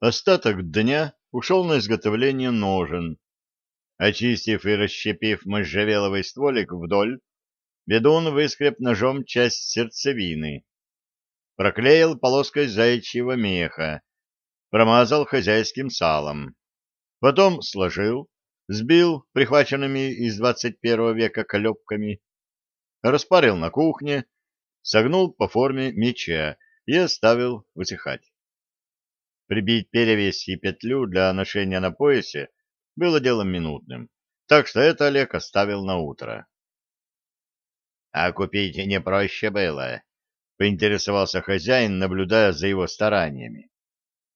Остаток дня ушел на изготовление ножен. Очистив и расщепив можжевеловый стволик вдоль, ведун выскреб ножом часть сердцевины, проклеил полоской заячьего меха, промазал хозяйским салом. Потом сложил, сбил прихваченными из 21 века колебками, распарил на кухне, согнул по форме меча и оставил высыхать. Прибить перевесь и петлю для ношения на поясе было делом минутным, так что это Олег оставил на утро. — А купить не проще было? — поинтересовался хозяин, наблюдая за его стараниями.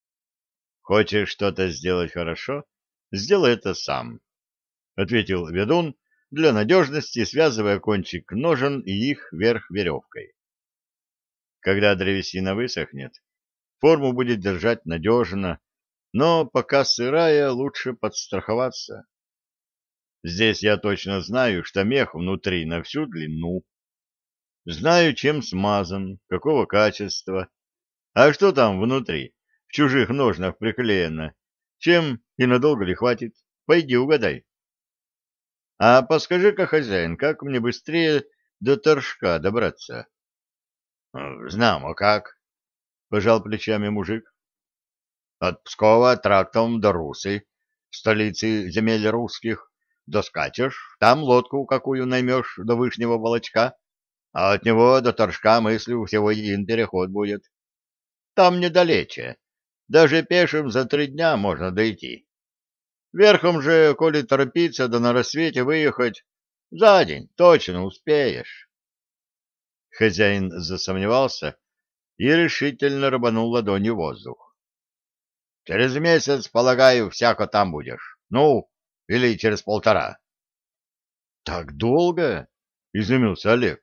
— Хочешь что-то сделать хорошо? Сделай это сам, — ответил ведун, для надежности связывая кончик ножен и их вверх веревкой. Когда древесина высохнет, форму будет держать надежно, но пока сырая, лучше подстраховаться. Здесь я точно знаю, что мех внутри на всю длину. Знаю, чем смазан, какого качества. А что там внутри, в чужих ножнах приклеено? Чем и надолго ли хватит? Пойди угадай. А подскажи-ка, хозяин, как мне быстрее до торжка добраться? — Знамо как, — пожал плечами мужик. — От Пскова трактом до Русы, столицы земель русских, доскачешь, там лодку какую наймешь до Вышнего Волочка, а от него до Торжка, мыслю, всего один переход будет. Там недалече, даже пешим за три дня можно дойти. Верхом же, коли торопиться, да на рассвете выехать, за день точно успеешь. Хозяин засомневался и решительно рубанул ладонью воздух. — Через месяц, полагаю, всяко там будешь. Ну, или через полтора. — Так долго? — изумился Олег.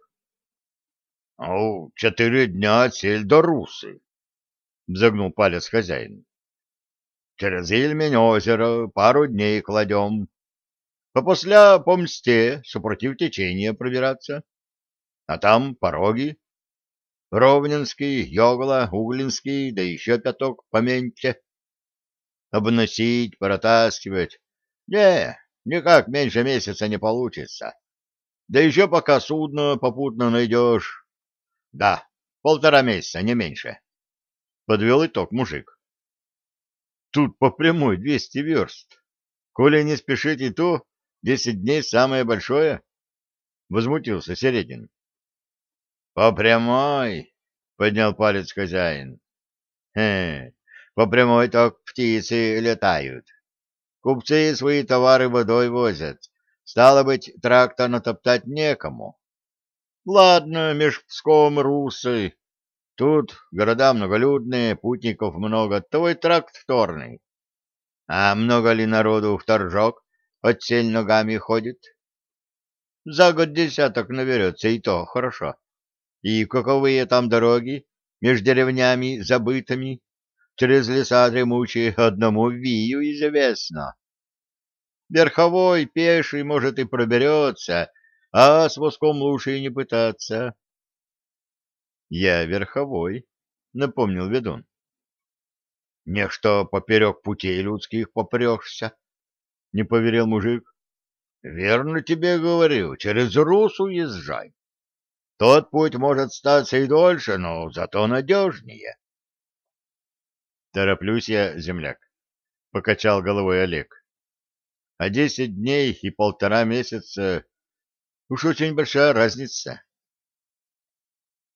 — Ну, четыре дня от сель до Русы, — загнул палец хозяин. Через Ильмень озеро пару дней кладем. Попосля по мсте, супротив течения пробираться. А там пороги. Ровненский, Йогла, Углинский, да еще пяток поменьше. Обносить, протаскивать. Не, никак меньше месяца не получится. Да еще пока судно попутно найдешь. Да, полтора месяца, не меньше. Подвел итог мужик. Тут по прямой двести верст. Коли не спешите, то десять дней самое большое. Возмутился Середин. По прямой, поднял палец хозяин. Хе, по прямой так птицы летают. Купцы свои товары водой возят. Стало быть, трактор натоптать некому. Ладно, меж Псковом и Русой Тут города многолюдные, путников много, твой тракт вторный. А много ли народу в торжок от сель ногами ходит? За год десяток наберется, и то хорошо. И каковые там дороги между деревнями забытыми, через леса дремучие, одному вию известно. Верховой, пеший, может, и проберется, а с воском лучше и не пытаться. Я верховой, напомнил ведун. Не что поперек путей людских попрешься, не поверил мужик. Верно тебе говорю, через Рус уезжай. Тот путь может статься и дольше, но зато надежнее. Тороплюсь я, земляк, — покачал головой Олег. А десять дней и полтора месяца — уж очень большая разница.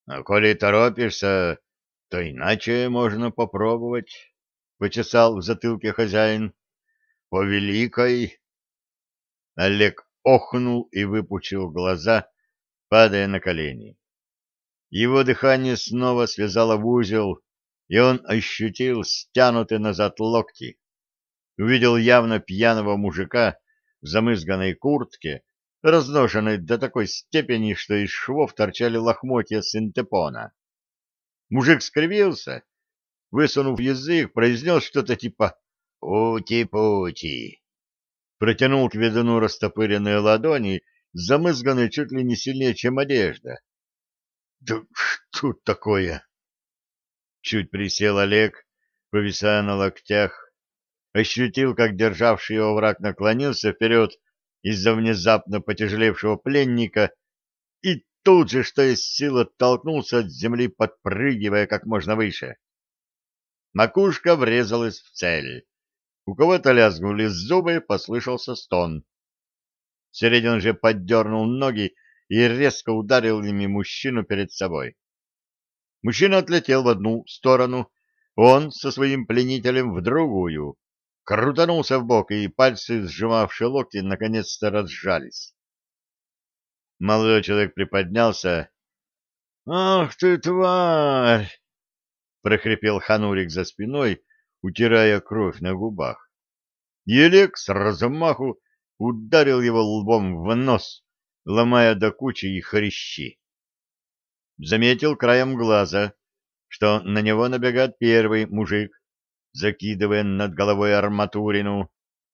А коли торопишься, то иначе можно попробовать, — почесал в затылке хозяин. — По великой... Олег охнул и выпучил глаза, падая на колени. Его дыхание снова связало в узел, и он ощутил стянутые назад локти. Увидел явно пьяного мужика в замызганной куртке разношенной до такой степени, что из швов торчали лохмотья синтепона. Мужик скривился, высунув язык, произнес что-то типа «Ути-пути». Протянул к ведуну растопыренные ладони, замызганные чуть ли не сильнее, чем одежда. «Да что такое?» Чуть присел Олег, повисая на локтях, ощутил, как державший его враг наклонился вперед из-за внезапно потяжелевшего пленника и тут же, что из сил, оттолкнулся от земли, подпрыгивая как можно выше. Макушка врезалась в цель. У кого-то лязгнули зубы, послышался стон. Середин же поддернул ноги и резко ударил ими мужчину перед собой. Мужчина отлетел в одну сторону, он со своим пленителем в другую. Крутанулся в бок, и пальцы, сжимавшие локти, наконец-то разжались. Молодой человек приподнялся. «Ах ты, тварь!» — прохрипел Ханурик за спиной, утирая кровь на губах. Елек с размаху ударил его лбом в нос, ломая до кучи и хрящи. Заметил краем глаза, что на него набегает первый мужик, закидывая над головой арматурину,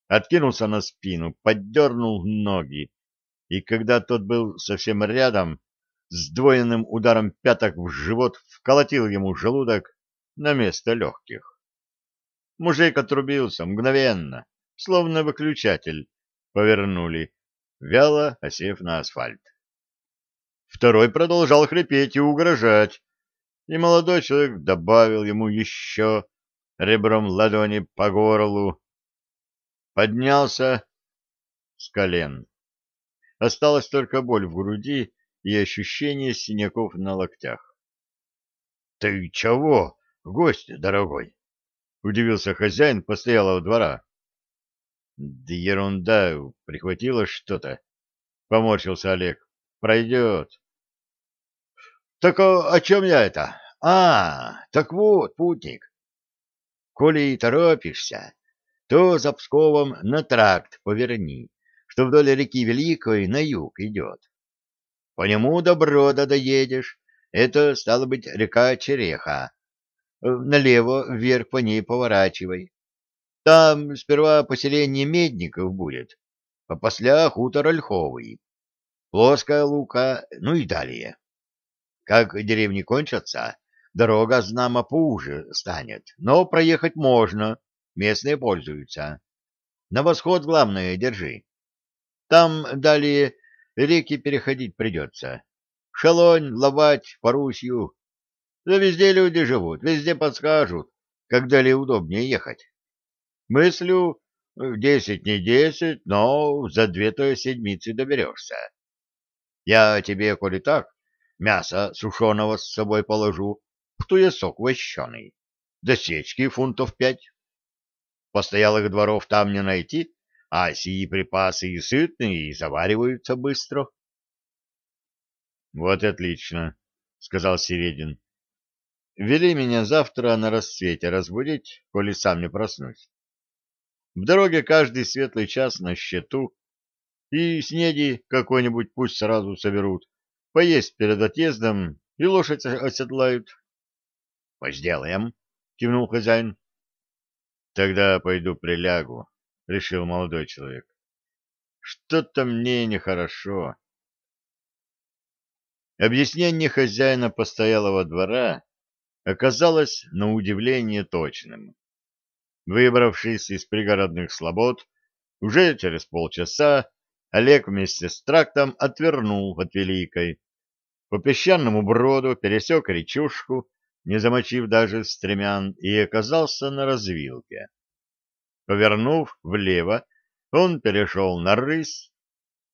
откинулся на спину, поддернул ноги, и когда тот был совсем рядом, с двойным ударом пяток в живот вколотил ему желудок на место легких. Мужик отрубился мгновенно, словно выключатель, повернули, вяло осев на асфальт. Второй продолжал хрипеть и угрожать, и молодой человек добавил ему еще ребром ладони по горлу. Поднялся с колен. Осталась только боль в груди и ощущение синяков на локтях. — Ты чего, гость дорогой? — удивился хозяин постоялого двора. — Да ерунда, прихватило что-то, — поморщился Олег. — Пройдет. — Так о, о чем я это? А, так вот, путник. Коли и торопишься, то за Псковом на тракт поверни что вдоль реки Великой на юг идет. По нему до Брода доедешь, это, стало быть, река Череха. Налево, вверх по ней поворачивай. Там сперва поселение Медников будет, а после хутор Ольховый. Плоская лука, ну и далее. Как деревни кончатся, дорога, знамо, поуже станет, но проехать можно, местные пользуются. На восход, главное, держи. Там далее реки переходить придется. Шалонь, Ловать, Парусью. Да везде люди живут, везде подскажут, как далее удобнее ехать. Мыслю, десять не десять, но за две-то седмицы доберешься. Я тебе, коли так, мясо сушеного с собой положу, в туесок вощеный, до сечки фунтов пять. Постоялых дворов там не найти, а сии припасы и сытные, и завариваются быстро. — Вот и отлично, — сказал Середин. — Вели меня завтра на рассвете разбудить, коли сам не проснусь. В дороге каждый светлый час на счету, и снеди какой-нибудь пусть сразу соберут, поесть перед отъездом и лошадь оседлают. — Сделаем, — кивнул хозяин. — Тогда пойду прилягу, решил молодой человек. Что-то мне нехорошо. Объяснение хозяина постоялого двора оказалось на удивление точным. Выбравшись из пригородных слобод, уже через полчаса Олег вместе с трактом отвернул от Великой. По песчаному броду пересек речушку, не замочив даже стремян, и оказался на развилке. Повернув влево, он перешел на рысь.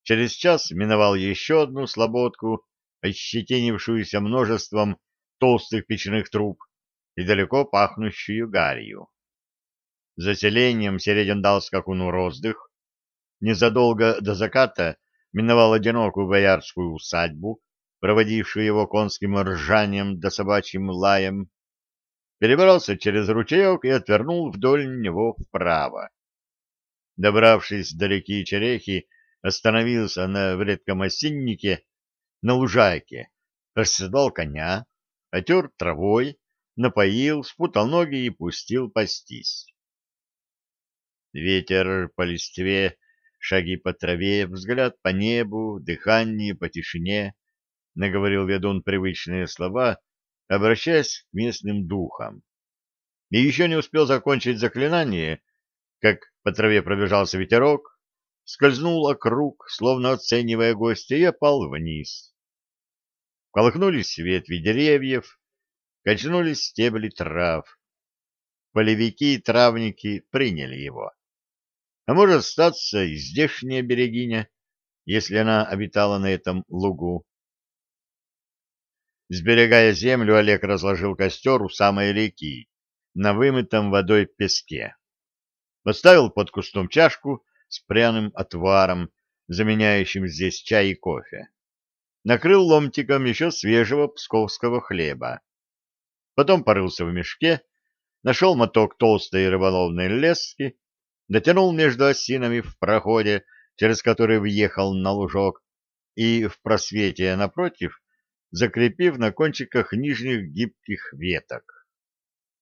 Через час миновал еще одну слободку, ощетинившуюся множеством толстых печных труб и далеко пахнущую гарью. За селением Середин дал скакуну роздых. Незадолго до заката миновал одинокую боярскую усадьбу, проводившую его конским ржанием да собачьим лаем, перебрался через ручеек и отвернул вдоль него вправо. Добравшись до реки Черехи, остановился на редком осиннике на лужайке, расседал коня, отер травой, напоил, спутал ноги и пустил пастись. Ветер по листве, шаги по траве, взгляд по небу, дыхание по тишине, — наговорил ведун привычные слова, обращаясь к местным духам. и еще не успел закончить заклинание, как по траве пробежался ветерок, скользнул округ, словно оценивая гостя, и опал вниз. Колыхнулись ветви деревьев, качнулись стебли трав. Полевики и травники приняли его. А может статься и здешняя берегиня, если она обитала на этом лугу. Сберегая землю, Олег разложил костер у самой реки, на вымытом водой песке. Поставил под кустом чашку с пряным отваром, заменяющим здесь чай и кофе. Накрыл ломтиком еще свежего псковского хлеба. Потом порылся в мешке, нашел моток толстой рыболовной лески, дотянул между осинами в проходе, через который въехал на лужок, и в просвете напротив закрепив на кончиках нижних гибких веток.